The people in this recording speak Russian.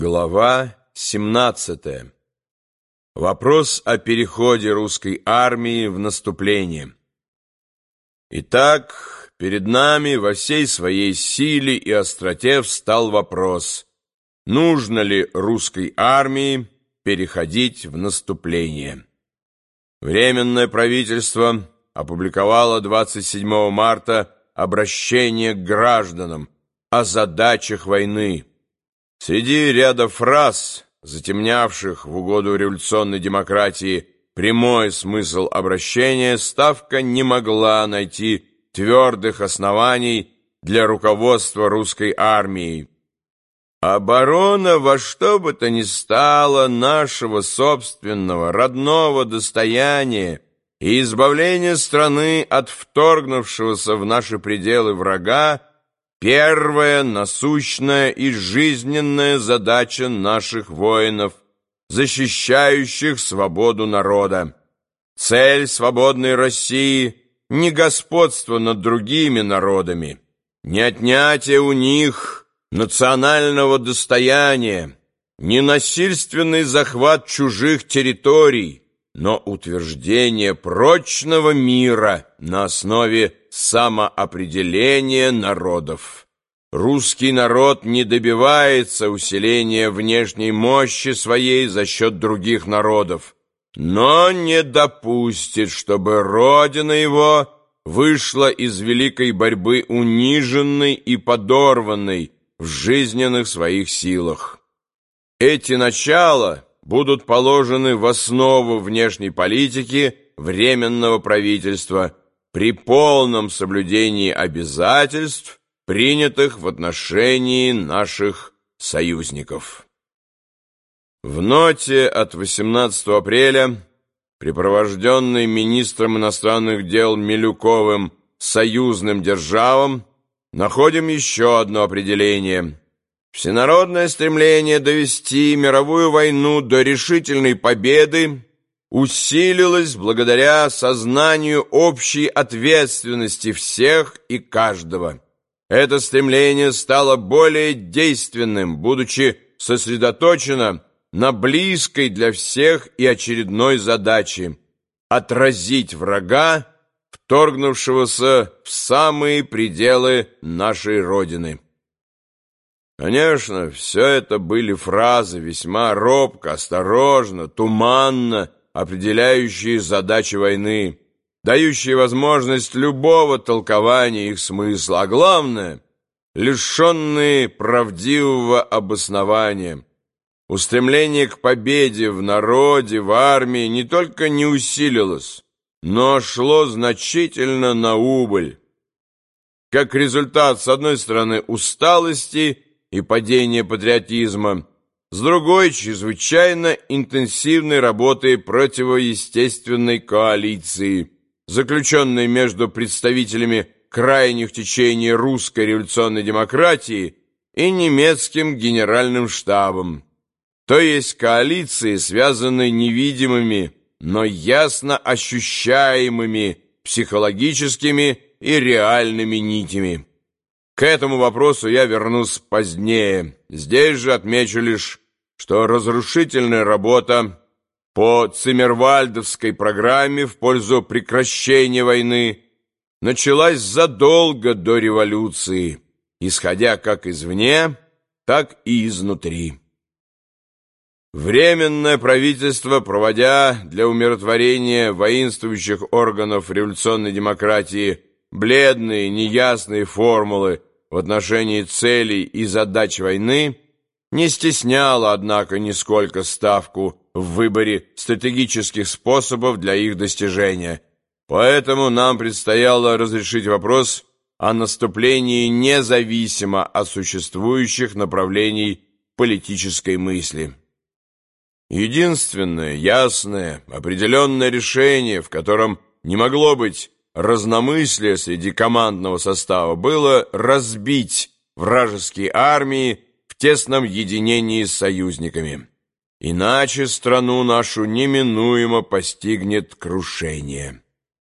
Глава 17. Вопрос о переходе русской армии в наступление. Итак, перед нами во всей своей силе и остроте встал вопрос, нужно ли русской армии переходить в наступление. Временное правительство опубликовало 27 марта обращение к гражданам о задачах войны, Среди ряда фраз, затемнявших в угоду революционной демократии прямой смысл обращения, Ставка не могла найти твердых оснований для руководства русской армией. Оборона во что бы то ни стало нашего собственного родного достояния и избавление страны от вторгнувшегося в наши пределы врага Первая насущная и жизненная задача наших воинов, защищающих свободу народа. Цель свободной России — не господство над другими народами, не отнятие у них национального достояния, не насильственный захват чужих территорий, но утверждение прочного мира на основе самоопределения народов. Русский народ не добивается усиления внешней мощи своей за счет других народов, но не допустит, чтобы родина его вышла из великой борьбы униженной и подорванной в жизненных своих силах. Эти начала будут положены в основу внешней политики Временного правительства при полном соблюдении обязательств, принятых в отношении наших союзников. В ноте от 18 апреля, припровожденной министром иностранных дел Милюковым союзным державам, находим еще одно определение – Всенародное стремление довести мировую войну до решительной победы усилилось благодаря сознанию общей ответственности всех и каждого. Это стремление стало более действенным, будучи сосредоточено на близкой для всех и очередной задаче – отразить врага, вторгнувшегося в самые пределы нашей Родины. Конечно, все это были фразы весьма робко, осторожно, туманно определяющие задачи войны, дающие возможность любого толкования их смысла, а главное, лишенные правдивого обоснования. Устремление к победе в народе, в армии не только не усилилось, но шло значительно на убыль. Как результат, с одной стороны, усталости – и падение патриотизма, с другой – чрезвычайно интенсивной работы противоестественной коалиции, заключенной между представителями крайних течений русской революционной демократии и немецким генеральным штабом, то есть коалиции, связанной невидимыми, но ясно ощущаемыми психологическими и реальными нитями. К этому вопросу я вернусь позднее. Здесь же отмечу лишь, что разрушительная работа по Циммервальдовской программе в пользу прекращения войны началась задолго до революции, исходя как извне, так и изнутри. Временное правительство, проводя для умиротворения воинствующих органов революционной демократии бледные, неясные формулы в отношении целей и задач войны не стесняла, однако, нисколько ставку в выборе стратегических способов для их достижения. Поэтому нам предстояло разрешить вопрос о наступлении независимо от существующих направлений политической мысли. Единственное ясное, определенное решение, в котором не могло быть разномыслие среди командного состава было разбить вражеские армии в тесном единении с союзниками. Иначе страну нашу неминуемо постигнет крушение.